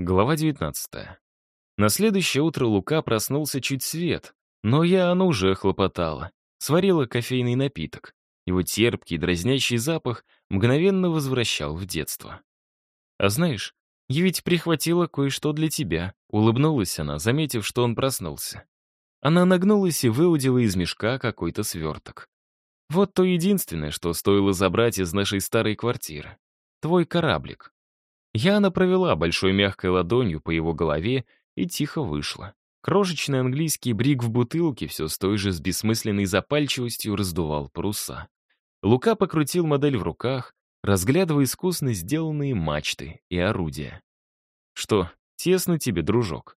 Глава 19. На следующее утро Лука проснулся чуть свет, но я оно уже хлопотала. Сварила кофейный напиток. Его терпкий, дразнящий запах мгновенно возвращал в детство. «А знаешь, я ведь прихватила кое-что для тебя», — улыбнулась она, заметив, что он проснулся. Она нагнулась и выудила из мешка какой-то сверток. «Вот то единственное, что стоило забрать из нашей старой квартиры. Твой кораблик. Яна провела большой мягкой ладонью по его голове и тихо вышла. Крошечный английский брик в бутылке все с той же с бессмысленной запальчивостью раздувал паруса. Лука покрутил модель в руках, разглядывая искусно сделанные мачты и орудия. «Что, тесно тебе, дружок?»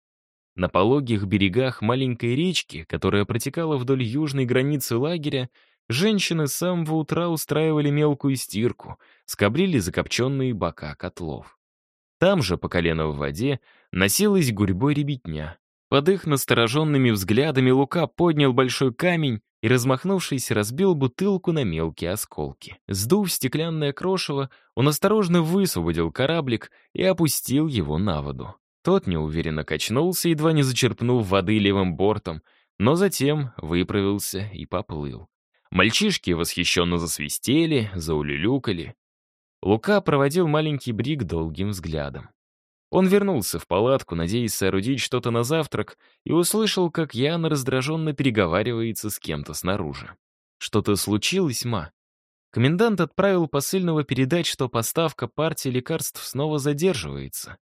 На пологих берегах маленькой речки, которая протекала вдоль южной границы лагеря, женщины с самого утра устраивали мелкую стирку, скоблили закопченные бока котлов. Там же, по колено в воде, носилась гурьбой ребятня. Под их настороженными взглядами Лука поднял большой камень и, размахнувшись, разбил бутылку на мелкие осколки. Сдув стеклянное крошево, он осторожно высвободил кораблик и опустил его на воду. Тот неуверенно качнулся, едва не зачерпнув воды левым бортом, но затем выправился и поплыл. Мальчишки восхищенно засвистели, заулюлюкали. Лука проводил маленький брик долгим взглядом. Он вернулся в палатку, надеясь соорудить что-то на завтрак, и услышал, как Яна раздраженно переговаривается с кем-то снаружи. «Что-то случилось, ма?» Комендант отправил посыльного передать, что поставка партии лекарств снова задерживается.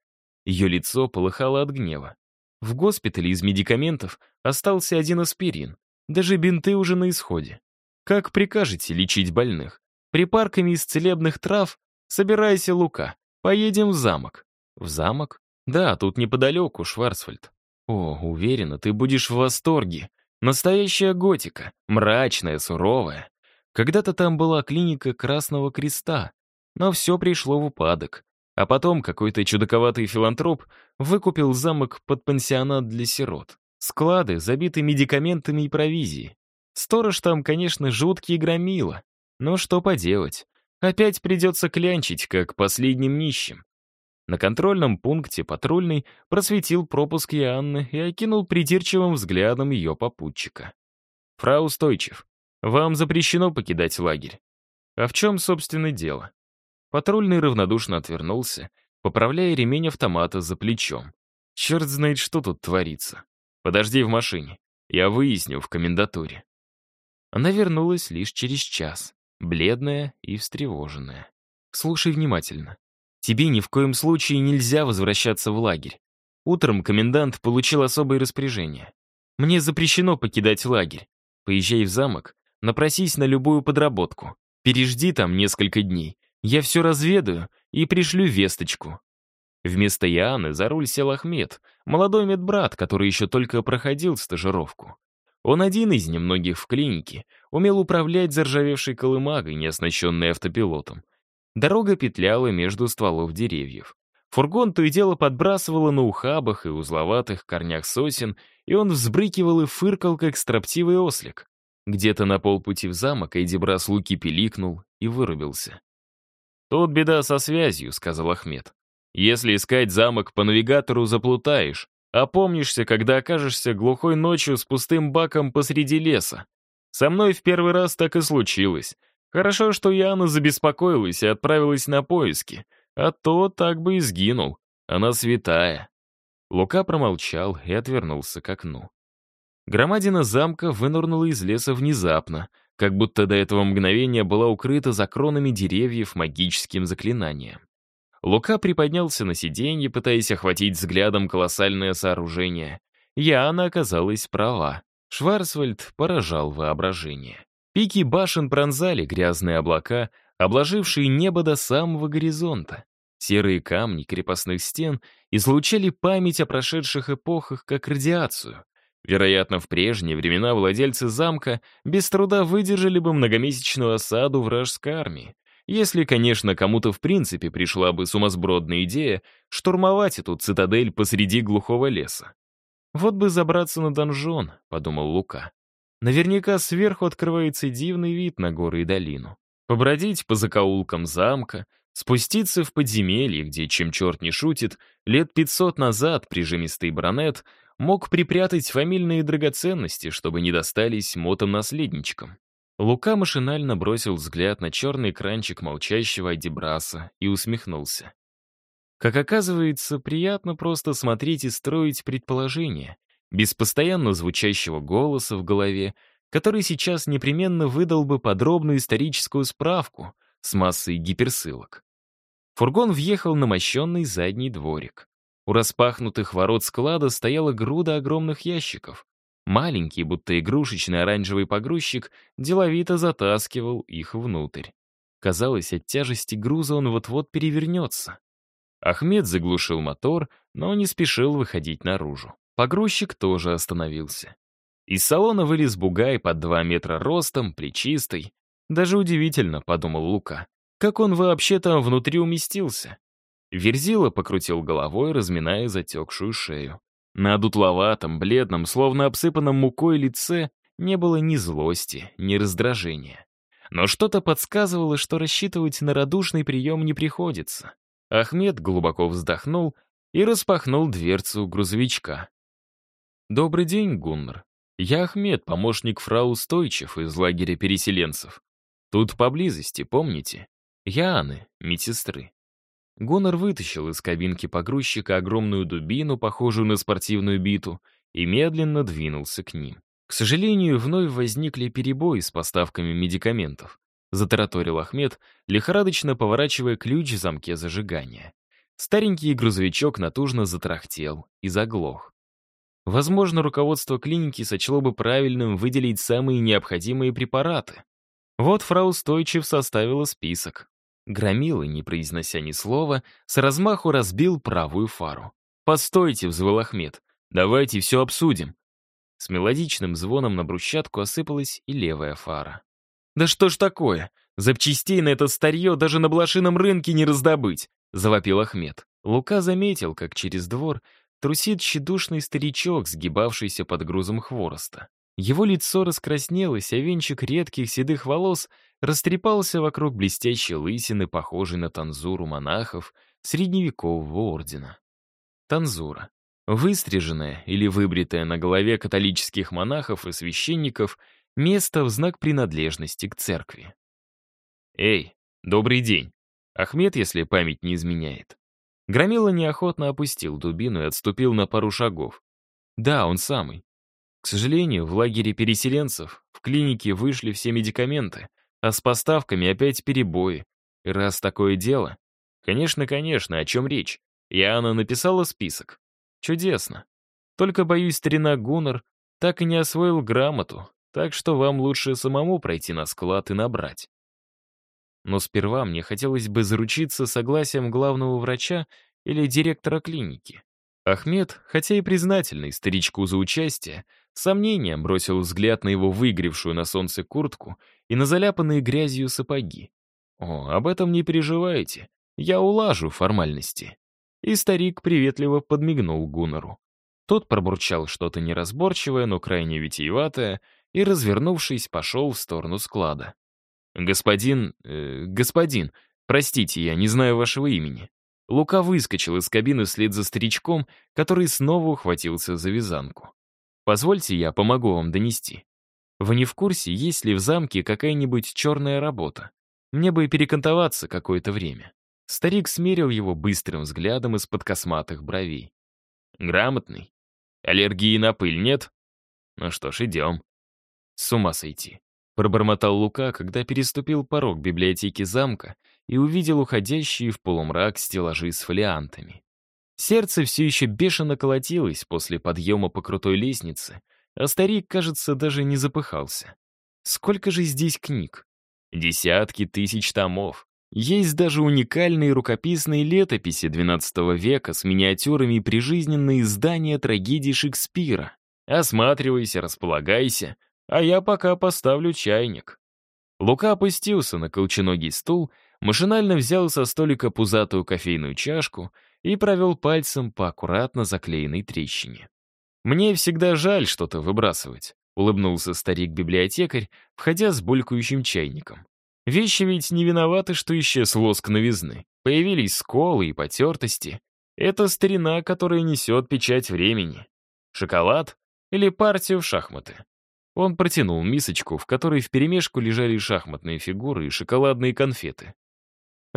Ее лицо полыхало от гнева. В госпитале из медикаментов остался один аспирин. Даже бинты уже на исходе. Как прикажете лечить больных? Припарками из целебных трав Собирайся, Лука, поедем в замок». «В замок?» «Да, тут неподалеку, Шварцвальд». «О, уверена, ты будешь в восторге. Настоящая готика, мрачная, суровая. Когда-то там была клиника Красного Креста, но все пришло в упадок. А потом какой-то чудаковатый филантроп выкупил замок под пансионат для сирот. Склады забиты медикаментами и провизией. Сторож там, конечно, жуткий громила. Но что поделать, Опять придется клянчить, как последним нищим. На контрольном пункте патрульный просветил пропуск Иоанны и окинул придирчивым взглядом ее попутчика. «Фрау Стойчев, вам запрещено покидать лагерь. А в чем, собственно, дело?» Патрульный равнодушно отвернулся, поправляя ремень автомата за плечом. «Черт знает, что тут творится. Подожди в машине. Я выясню в комендатуре». Она вернулась лишь через час бледная и встревоженная. «Слушай внимательно. Тебе ни в коем случае нельзя возвращаться в лагерь. Утром комендант получил особое распоряжение. Мне запрещено покидать лагерь. Поезжай в замок, напросись на любую подработку. Пережди там несколько дней. Я все разведаю и пришлю весточку». Вместо Яны за руль сел Ахмед, молодой медбрат, который еще только проходил стажировку. Он один из немногих в клинике, умел управлять заржавевшей колымагой, не оснащенной автопилотом. Дорога петляла между стволов деревьев. Фургон то и дело подбрасывало на ухабах и узловатых корнях сосен, и он взбрыкивал и фыркал, как строптивый ослик. Где-то на полпути в замок Эдибрас луки пиликнул и вырубился. «Тут беда со связью», — сказал Ахмед. «Если искать замок по навигатору, заплутаешь. Опомнишься, когда окажешься глухой ночью с пустым баком посреди леса. Со мной в первый раз так и случилось. Хорошо, что Яна забеспокоилась и отправилась на поиски, а то так бы и сгинул. Она святая. Лука промолчал и отвернулся к окну. Громадина замка вынырнула из леса внезапно, как будто до этого мгновения была укрыта за кронами деревьев магическим заклинанием. Лука приподнялся на сиденье, пытаясь охватить взглядом колоссальное сооружение. Яна оказалась права. Шварцвальд поражал воображение. Пики башен пронзали грязные облака, обложившие небо до самого горизонта. Серые камни крепостных стен излучали память о прошедших эпохах как радиацию. Вероятно, в прежние времена владельцы замка без труда выдержали бы многомесячную осаду вражеской армии. Если, конечно, кому-то в принципе пришла бы сумасбродная идея штурмовать эту цитадель посреди глухого леса. «Вот бы забраться на донжон», — подумал Лука. Наверняка сверху открывается дивный вид на горы и долину. Побродить по закоулкам замка, Спуститься в подземелье, где, чем черт не шутит, лет 500 назад прижимистый баронет мог припрятать фамильные драгоценности, чтобы не достались мотом-наследничкам. Лука машинально бросил взгляд на черный экранчик молчащего Адибраса и усмехнулся. Как оказывается, приятно просто смотреть и строить предположения, без постоянно звучащего голоса в голове, который сейчас непременно выдал бы подробную историческую справку с массой гиперссылок. Фургон въехал на мощенный задний дворик. У распахнутых ворот склада стояла груда огромных ящиков. Маленький, будто игрушечный оранжевый погрузчик, деловито затаскивал их внутрь. Казалось, от тяжести груза он вот-вот перевернется. Ахмед заглушил мотор, но не спешил выходить наружу. Погрузчик тоже остановился. Из салона вылез бугай под два метра ростом, плечистый. Даже удивительно, подумал Лука, как он вообще там внутри уместился. Верзила покрутил головой, разминая затекшую шею. На дутловатом, бледном, словно обсыпанном мукой лице не было ни злости, ни раздражения. Но что-то подсказывало, что рассчитывать на радушный прием не приходится. Ахмед глубоко вздохнул и распахнул дверцу грузовичка. «Добрый день, Гуннар. Я Ахмед, помощник фрау Стойчев из лагеря переселенцев. Тут поблизости, помните? Я Анны, медсестры. Гонор вытащил из кабинки погрузчика огромную дубину, похожую на спортивную биту, и медленно двинулся к ним. К сожалению, вновь возникли перебои с поставками медикаментов. Затараторил Ахмед, лихорадочно поворачивая ключ в замке зажигания. Старенький грузовичок натужно затрахтел и заглох. Возможно, руководство клиники сочло бы правильным выделить самые необходимые препараты. Вот фрау Стойчев составила список. Громила, не произнося ни слова, с размаху разбил правую фару. «Постойте», — взвыл Ахмед, — «давайте все обсудим». С мелодичным звоном на брусчатку осыпалась и левая фара. «Да что ж такое? Запчастей на это старье даже на блошином рынке не раздобыть!» — завопил Ахмед. Лука заметил, как через двор трусит тщедушный старичок, сгибавшийся под грузом хвороста. Его лицо раскраснелось, а венчик редких седых волос растрепался вокруг блестящей лысины, похожей на танзуру монахов средневекового ордена. Танзура. Выстриженная или выбритая на голове католических монахов и священников место в знак принадлежности к церкви. «Эй, добрый день!» Ахмед, если память не изменяет. Громила неохотно опустил дубину и отступил на пару шагов. Да, он самый. К сожалению, в лагере переселенцев в клинике вышли все медикаменты, а с поставками опять перебои. И раз такое дело... Конечно, конечно, о чем речь? Яна написала список. Чудесно. Только, боюсь, старина Гуннер так и не освоил грамоту, так что вам лучше самому пройти на склад и набрать. Но сперва мне хотелось бы заручиться согласием главного врача или директора клиники. Ахмед, хотя и признательный старичку за участие, сомнением бросил взгляд на его выгревшую на солнце куртку и на заляпанные грязью сапоги. «О, об этом не переживайте, я улажу формальности». И старик приветливо подмигнул Гуннеру. Тот пробурчал что-то неразборчивое, но крайне витиеватое, и, развернувшись, пошел в сторону склада. «Господин... Э, господин, простите, я не знаю вашего имени». Лука выскочил из кабины вслед за старичком, который снова ухватился за вязанку. «Позвольте, я помогу вам донести. Вы не в курсе, есть ли в замке какая-нибудь черная работа? Мне бы перекантоваться какое-то время». Старик смерил его быстрым взглядом из-под косматых бровей. «Грамотный. Аллергии на пыль нет? Ну что ж, идем». «С ума сойти», — пробормотал Лука, когда переступил порог библиотеки замка и увидел уходящие в полумрак стеллажи с фолиантами. Сердце все еще бешено колотилось после подъема по крутой лестнице, а старик, кажется, даже не запыхался. Сколько же здесь книг? Десятки тысяч томов. Есть даже уникальные рукописные летописи XII века с миниатюрами и прижизненные издания трагедий Шекспира. Осматривайся, располагайся, а я пока поставлю чайник. Лука опустился на колченогий стул машинально взял со столика пузатую кофейную чашку и провел пальцем по аккуратно заклеенной трещине. «Мне всегда жаль что-то выбрасывать», — улыбнулся старик-библиотекарь, входя с булькающим чайником. Вещи ведь не виноваты, что исчез лоск новизны. Появились сколы и потертости. Это старина, которая несет печать времени. Шоколад или партию в шахматы. Он протянул мисочку, в которой вперемешку лежали шахматные фигуры и шоколадные конфеты.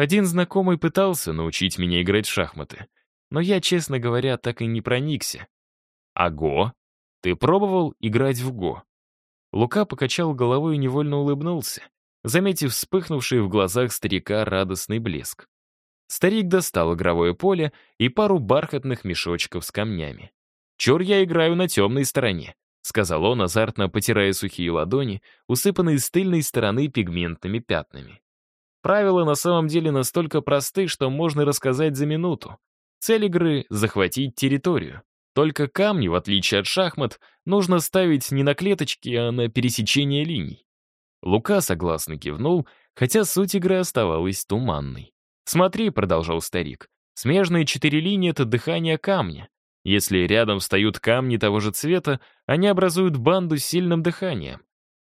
Один знакомый пытался научить меня играть в шахматы, но я, честно говоря, так и не проникся. А Го? Ты пробовал играть в Го? Лука покачал головой и невольно улыбнулся, заметив вспыхнувший в глазах старика радостный блеск. Старик достал игровое поле и пару бархатных мешочков с камнями. «Чур я играю на темной стороне», — сказал он, азартно потирая сухие ладони, усыпанные с тыльной стороны пигментными пятнами. Правила на самом деле настолько просты, что можно рассказать за минуту. Цель игры — захватить территорию. Только камни, в отличие от шахмат, нужно ставить не на клеточки, а на пересечение линий. Лука согласно кивнул, хотя суть игры оставалась туманной. «Смотри», — продолжал старик, — «смежные четыре линии — это дыхание камня. Если рядом встают камни того же цвета, они образуют банду с сильным дыханием.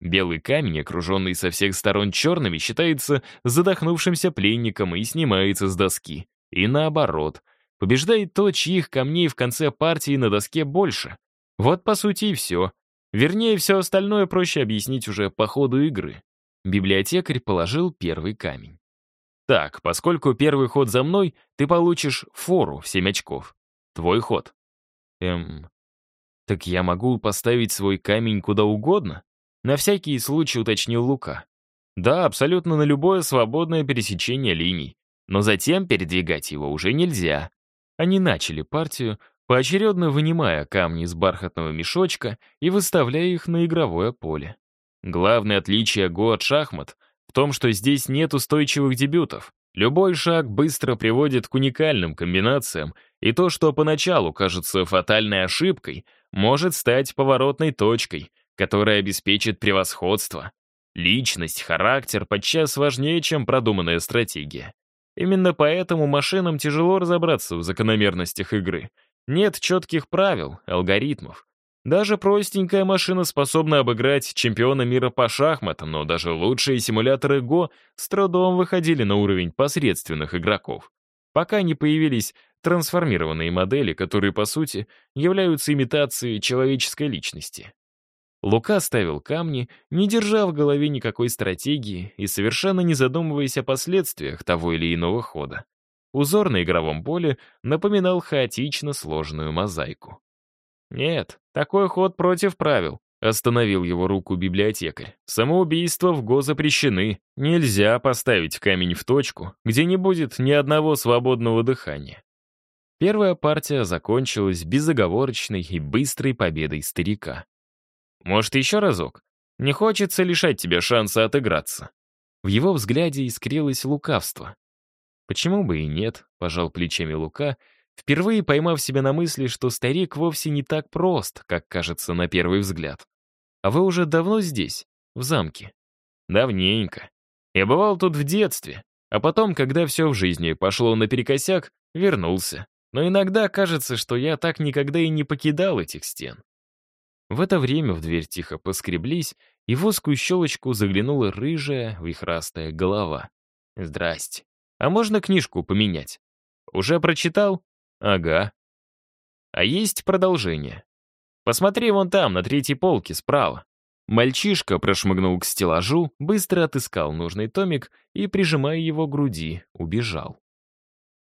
Белый камень, окруженный со всех сторон черными, считается задохнувшимся пленником и снимается с доски. И наоборот — Побеждает тот, чьих камней в конце партии на доске больше. Вот, по сути, и все. Вернее, все остальное проще объяснить уже по ходу игры. Библиотекарь положил первый камень. Так, поскольку первый ход за мной, ты получишь фору в 7 очков. Твой ход. Эм... Так я могу поставить свой камень куда угодно? На всякий случай уточнил Лука. Да, абсолютно на любое свободное пересечение линий. Но затем передвигать его уже нельзя. Они начали партию, поочередно вынимая камни из бархатного мешочка и выставляя их на игровое поле. Главное отличие Го от шахмат в том, что здесь нет устойчивых дебютов. Любой шаг быстро приводит к уникальным комбинациям, и то, что поначалу кажется фатальной ошибкой, может стать поворотной точкой, которая обеспечит превосходство. Личность, характер подчас важнее, чем продуманная стратегия. Именно поэтому машинам тяжело разобраться в закономерностях игры. Нет четких правил, алгоритмов. Даже простенькая машина способна обыграть чемпиона мира по шахматам, но даже лучшие симуляторы Го с трудом выходили на уровень посредственных игроков. Пока не появились трансформированные модели, которые, по сути, являются имитацией человеческой личности. Лука ставил камни, не держа в голове никакой стратегии и совершенно не задумываясь о последствиях того или иного хода. Узор на игровом поле напоминал хаотично сложную мозаику. «Нет, такой ход против правил», — остановил его руку библиотекарь. «Самоубийства в ГО запрещены. Нельзя поставить камень в точку, где не будет ни одного свободного дыхания». Первая партия закончилась безоговорочной и быстрой победой старика. Может, еще разок? Не хочется лишать тебя шанса отыграться». В его взгляде искрилось лукавство. «Почему бы и нет?» — пожал плечами Лука, впервые поймав себя на мысли, что старик вовсе не так прост, как кажется на первый взгляд. «А вы уже давно здесь, в замке?» «Давненько. Я бывал тут в детстве, а потом, когда все в жизни пошло наперекосяк, вернулся. Но иногда кажется, что я так никогда и не покидал этих стен. В это время в дверь тихо поскреблись, и в узкую щелочку заглянула рыжая, вихрастая голова. «Здрасте. А можно книжку поменять?» «Уже прочитал?» «Ага». «А есть продолжение?» «Посмотри вон там, на третьей полке, справа». Мальчишка прошмыгнул к стеллажу, быстро отыскал нужный томик и, прижимая его к груди, убежал.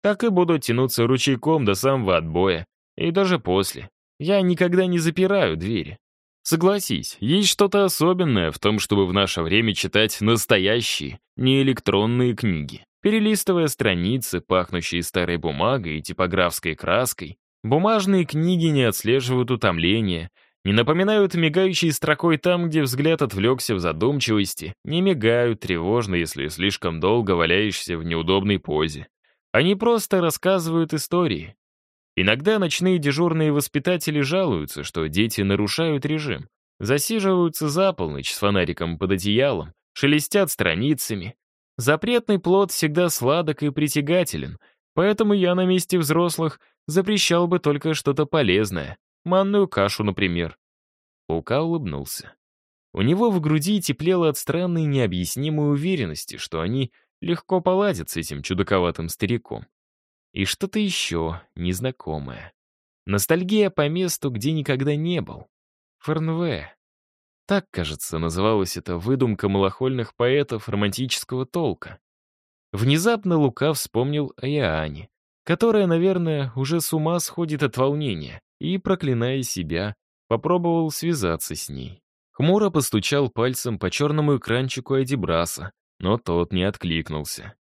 Так и буду тянуться ручейком до самого отбоя, и даже после. Я никогда не запираю двери. Согласись, есть что-то особенное в том, чтобы в наше время читать настоящие, не электронные книги. Перелистывая страницы, пахнущие старой бумагой и типографской краской, бумажные книги не отслеживают утомления, не напоминают мигающей строкой там, где взгляд отвлекся в задумчивости, не мигают тревожно, если слишком долго валяешься в неудобной позе. Они просто рассказывают истории, Иногда ночные дежурные воспитатели жалуются, что дети нарушают режим, засиживаются за полночь с фонариком под одеялом, шелестят страницами. Запретный плод всегда сладок и притягателен, поэтому я на месте взрослых запрещал бы только что-то полезное, манную кашу, например. Лука улыбнулся. У него в груди теплело от странной необъяснимой уверенности, что они легко поладят с этим чудаковатым стариком. И что-то еще незнакомое. Ностальгия по месту, где никогда не был. Фернве. Так, кажется, называлась эта выдумка малохольных поэтов романтического толка. Внезапно Лука вспомнил о Иоанне, которая, наверное, уже с ума сходит от волнения, и, проклиная себя, попробовал связаться с ней. Хмуро постучал пальцем по черному экранчику Эдибраса, но тот не откликнулся.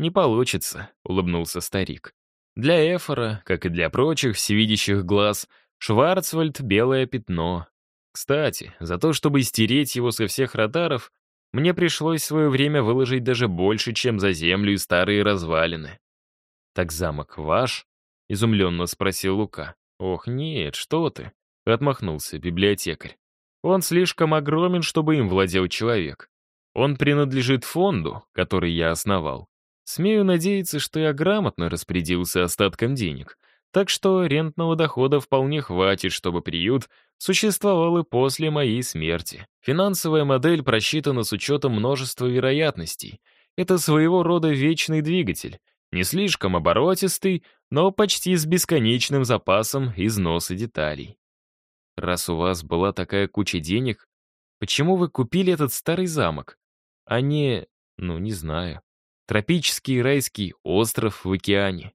«Не получится», — улыбнулся старик. «Для Эфора, как и для прочих всевидящих глаз, Шварцвальд — белое пятно. Кстати, за то, чтобы стереть его со всех радаров, мне пришлось в свое время выложить даже больше, чем за землю и старые развалины. «Так замок ваш?» — изумленно спросил Лука. «Ох, нет, что ты!» — отмахнулся библиотекарь. «Он слишком огромен, чтобы им владел человек. Он принадлежит фонду, который я основал. Смею надеяться, что я грамотно распорядился остатком денег, так что рентного дохода вполне хватит, чтобы приют существовал и после моей смерти. Финансовая модель просчитана с учетом множества вероятностей. Это своего рода вечный двигатель, не слишком оборотистый, но почти с бесконечным запасом износа деталей. Раз у вас была такая куча денег, почему вы купили этот старый замок, а не, ну, не знаю, тропический райский остров в океане?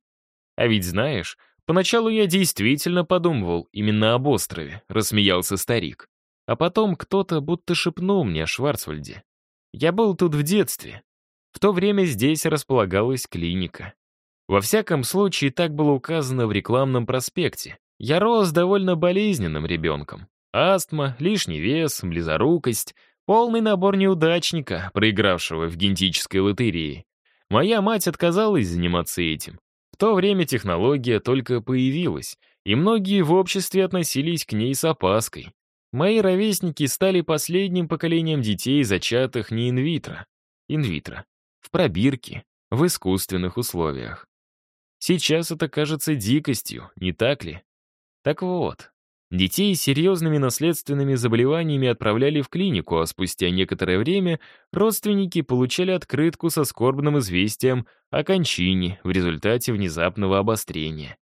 А ведь знаешь, поначалу я действительно подумывал именно об острове, рассмеялся старик. А потом кто-то будто шепнул мне о Шварцвальде. Я был тут в детстве, в то время здесь располагалась клиника. Во всяком случае, так было указано в рекламном проспекте. Я рос довольно болезненным ребенком. Астма, лишний вес, близорукость, полный набор неудачника, проигравшего в генетической лотерее. Моя мать отказалась заниматься этим. В то время технология только появилась, и многие в обществе относились к ней с опаской. Мои ровесники стали последним поколением детей, зачатых не инвитро. Инвитро в пробирке, в искусственных условиях. Сейчас это кажется дикостью, не так ли? Так вот, детей с серьезными наследственными заболеваниями отправляли в клинику, а спустя некоторое время родственники получали открытку со скорбным известием о кончине в результате внезапного обострения.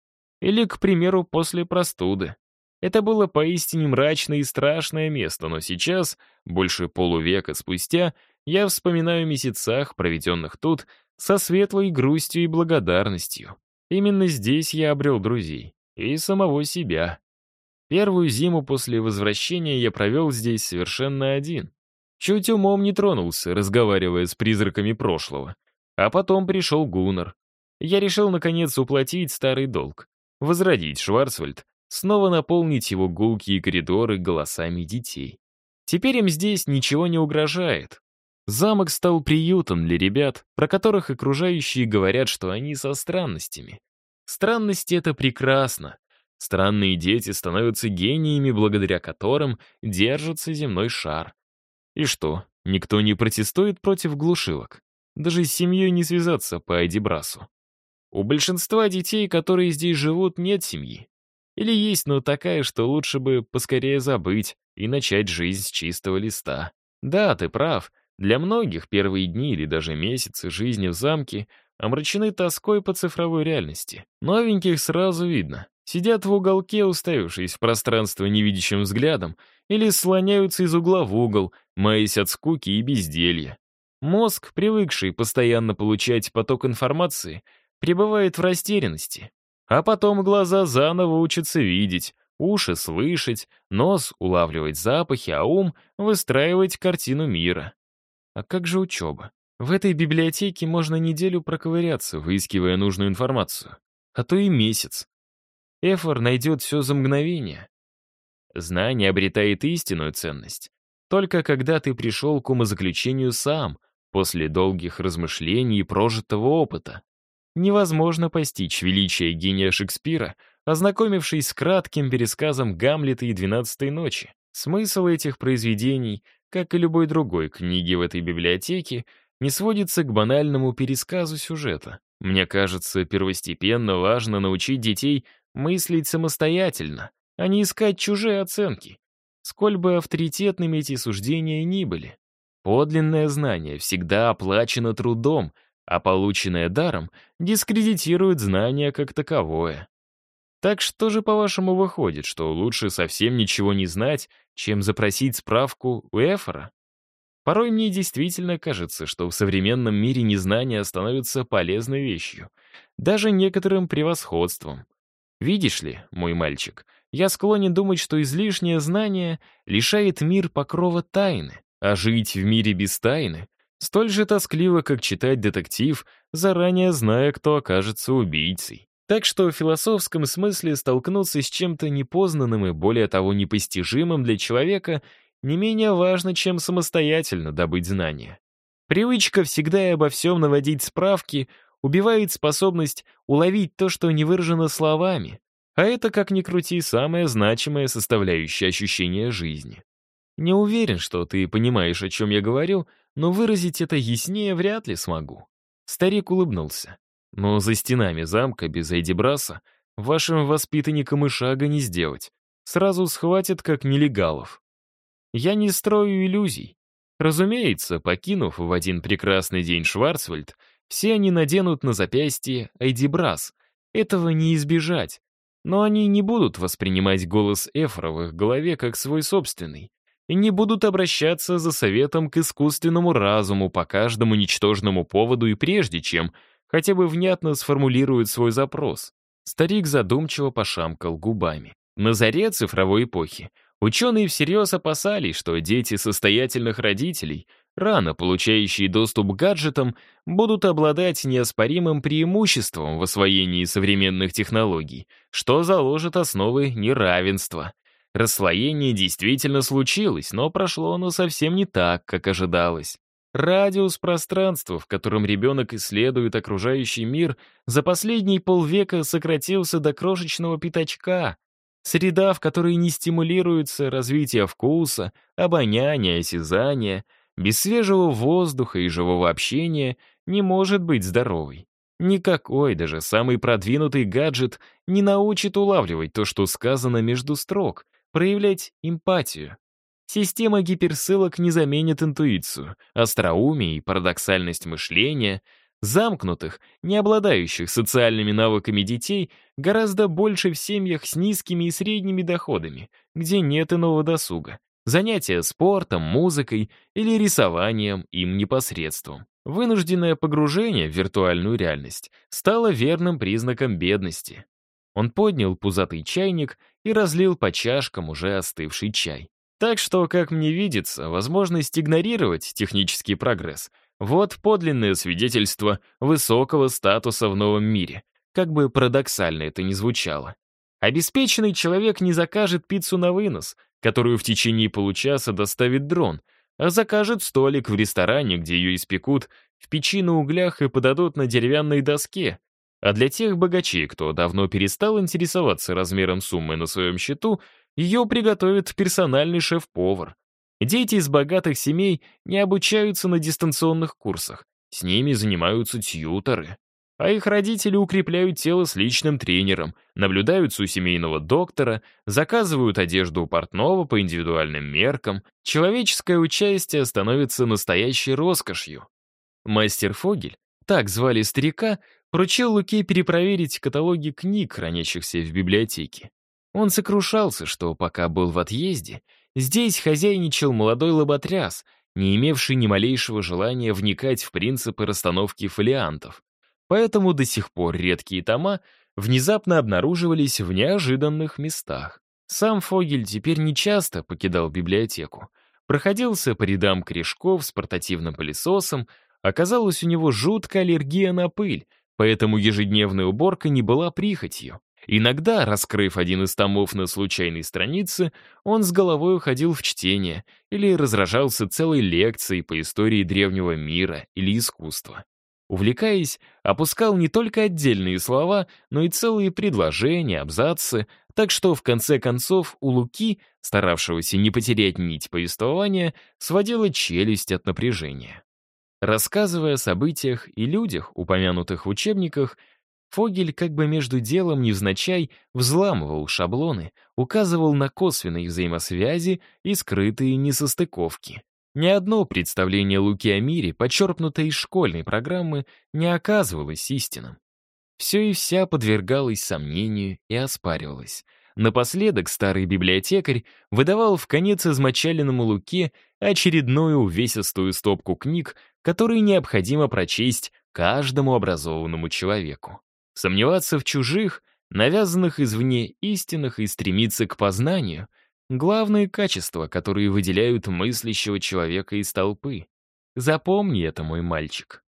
Или, к примеру, после простуды. Это было поистине мрачное и страшное место, но сейчас, больше полувека спустя, я вспоминаю о месяцах, проведенных тут, со светлой грустью и благодарностью. Именно здесь я обрел друзей. И самого себя. Первую зиму после возвращения я провел здесь совершенно один. Чуть умом не тронулся, разговаривая с призраками прошлого. А потом пришел Гуннар. Я решил, наконец, уплатить старый долг. Возродить Шварцвальд, снова наполнить его гулкие коридоры голосами детей. Теперь им здесь ничего не угрожает. Замок стал приютом для ребят, про которых окружающие говорят, что они со странностями. Странности — это прекрасно. Странные дети становятся гениями, благодаря которым держится земной шар. И что, никто не протестует против глушилок? Даже с семьей не связаться по Айдибрасу. У большинства детей, которые здесь живут, нет семьи. Или есть, но такая, что лучше бы поскорее забыть и начать жизнь с чистого листа. Да, ты прав, для многих первые дни или даже месяцы жизни в замке омрачены тоской по цифровой реальности. Новеньких сразу видно. Сидят в уголке, уставившись в пространство невидящим взглядом, или слоняются из угла в угол, маясь от скуки и безделья. Мозг, привыкший постоянно получать поток информации, пребывает в растерянности. А потом глаза заново учатся видеть, уши слышать, нос улавливать запахи, а ум выстраивать картину мира. А как же учеба? В этой библиотеке можно неделю проковыряться, выискивая нужную информацию. А то и месяц. Эфор найдет все за мгновение. Знание обретает истинную ценность. Только когда ты пришел к умозаключению сам, после долгих размышлений и прожитого опыта. Невозможно постичь величие гения Шекспира, ознакомившись с кратким пересказом Гамлета и «Двенадцатой ночи». Смысл этих произведений как и любой другой книги в этой библиотеке, не сводится к банальному пересказу сюжета. Мне кажется, первостепенно важно научить детей мыслить самостоятельно, а не искать чужие оценки. сколь бы авторитетными эти суждения ни были. Подлинное знание всегда оплачено трудом, а полученное даром дискредитирует знание как таковое. Так что же, по-вашему, выходит, что лучше совсем ничего не знать, чем запросить справку у Эфора? Порой мне действительно кажется, что в современном мире незнание становится полезной вещью, даже некоторым превосходством. Видишь ли, мой мальчик, я склонен думать, что излишнее знание лишает мир покрова тайны, а жить в мире без тайны столь же тоскливо, как читать детектив, заранее зная, кто окажется убийцей. Так что в философском смысле столкнуться с чем-то непознанным и более того непостижимым для человека не менее важно, чем самостоятельно добыть знания. Привычка всегда и обо всем наводить справки убивает способность уловить то, что не выражено словами, а это, как ни крути, самая значимая составляющая ощущения жизни. Не уверен, что ты понимаешь, о чем я говорю, но выразить это яснее вряд ли смогу. Старик улыбнулся. Но за стенами замка без Эйдибраса вашим воспитанникам и шага не сделать. Сразу схватят как нелегалов. Я не строю иллюзий. Разумеется, покинув в один прекрасный день Шварцвальд, все они наденут на запястье Айдибрас. Этого не избежать. Но они не будут воспринимать голос Эфра в их голове как свой собственный и не будут обращаться за советом к искусственному разуму по каждому ничтожному поводу и прежде чем хотя бы внятно сформулируют свой запрос. Старик задумчиво пошамкал губами. На заре цифровой эпохи Ученые всерьез опасались, что дети состоятельных родителей, рано получающие доступ к гаджетам, будут обладать неоспоримым преимуществом в освоении современных технологий, что заложит основы неравенства. Расслоение действительно случилось, но прошло оно совсем не так, как ожидалось. Радиус пространства, в котором ребенок исследует окружающий мир, за последние полвека сократился до крошечного пятачка, Среда, в которой не стимулируется развитие вкуса, обоняния, осязания, без свежего воздуха и живого общения не может быть здоровой. Никакой, даже самый продвинутый гаджет не научит улавливать то, что сказано между строк, проявлять эмпатию. Система гиперссылок не заменит интуицию, остроумие и парадоксальность мышления — Замкнутых, не обладающих социальными навыками детей, гораздо больше в семьях с низкими и средними доходами, где нет иного досуга. Занятия спортом, музыкой или рисованием им непосредством. Вынужденное погружение в виртуальную реальность стало верным признаком бедности. Он поднял пузатый чайник и разлил по чашкам уже остывший чай. Так что, как мне видится, возможность игнорировать технический прогресс вот подлинное свидетельство высокого статуса в новом мире, как бы парадоксально это ни звучало. Обеспеченный человек не закажет пиццу на вынос, которую в течение получаса доставит дрон, а закажет столик в ресторане, где ее испекут в печи на углях и подадут на деревянной доске. А для тех богачей, кто давно перестал интересоваться размером суммы на своем счету, ее приготовит персональный шеф-повар, Дети из богатых семей не обучаются на дистанционных курсах, с ними занимаются тьюторы. А их родители укрепляют тело с личным тренером, наблюдаются у семейного доктора, заказывают одежду у портного по индивидуальным меркам. Человеческое участие становится настоящей роскошью. Мастер Фогель, так звали старика, поручил Луке перепроверить каталоги книг, хранящихся в библиотеке. Он сокрушался, что пока был в отъезде, Здесь хозяйничал молодой лоботряс, не имевший ни малейшего желания вникать в принципы расстановки фолиантов. Поэтому до сих пор редкие тома внезапно обнаруживались в неожиданных местах. Сам Фогель теперь нечасто покидал библиотеку. Проходился по рядам корешков с портативным пылесосом, оказалась у него жуткая аллергия на пыль, поэтому ежедневная уборка не была прихотью. Иногда, раскрыв один из томов на случайной странице, он с головой уходил в чтение или разражался целой лекцией по истории древнего мира или искусства. Увлекаясь, опускал не только отдельные слова, но и целые предложения, абзацы, так что в конце концов у Луки, старавшегося не потерять нить повествования, сводила челюсть от напряжения. Рассказывая о событиях и людях, упомянутых в учебниках, Фогель как бы между делом невзначай взламывал шаблоны, указывал на косвенные взаимосвязи и скрытые несостыковки. Ни одно представление Луки о мире, почерпнутое из школьной программы, не оказывалось истинным. Все и вся подвергалось сомнению и оспаривалось. Напоследок старый библиотекарь выдавал в конец измочаленному Луке очередную увесистую стопку книг, которые необходимо прочесть каждому образованному человеку. Сомневаться в чужих, навязанных извне истинах и стремиться к познанию — главные качества, которые выделяют мыслящего человека из толпы. Запомни это, мой мальчик.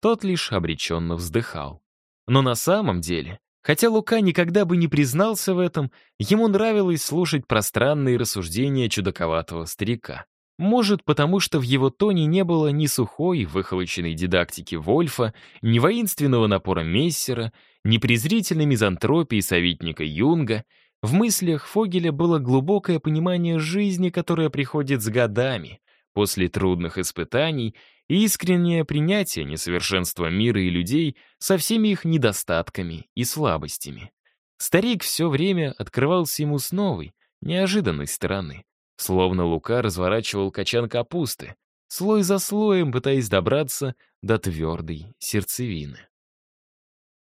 Тот лишь обреченно вздыхал. Но на самом деле, хотя Лука никогда бы не признался в этом, ему нравилось слушать пространные рассуждения чудаковатого старика. Может, потому что в его тоне не было ни сухой, выхолощенной дидактики Вольфа, ни воинственного напора Мессера, ни презрительной мизантропии советника Юнга. В мыслях Фогеля было глубокое понимание жизни, которая приходит с годами, после трудных испытаний, и искреннее принятие несовершенства мира и людей со всеми их недостатками и слабостями. Старик все время открывался ему с новой, неожиданной стороны. Словно Лука разворачивал качан капусты, слой за слоем пытаясь добраться до твердой сердцевины.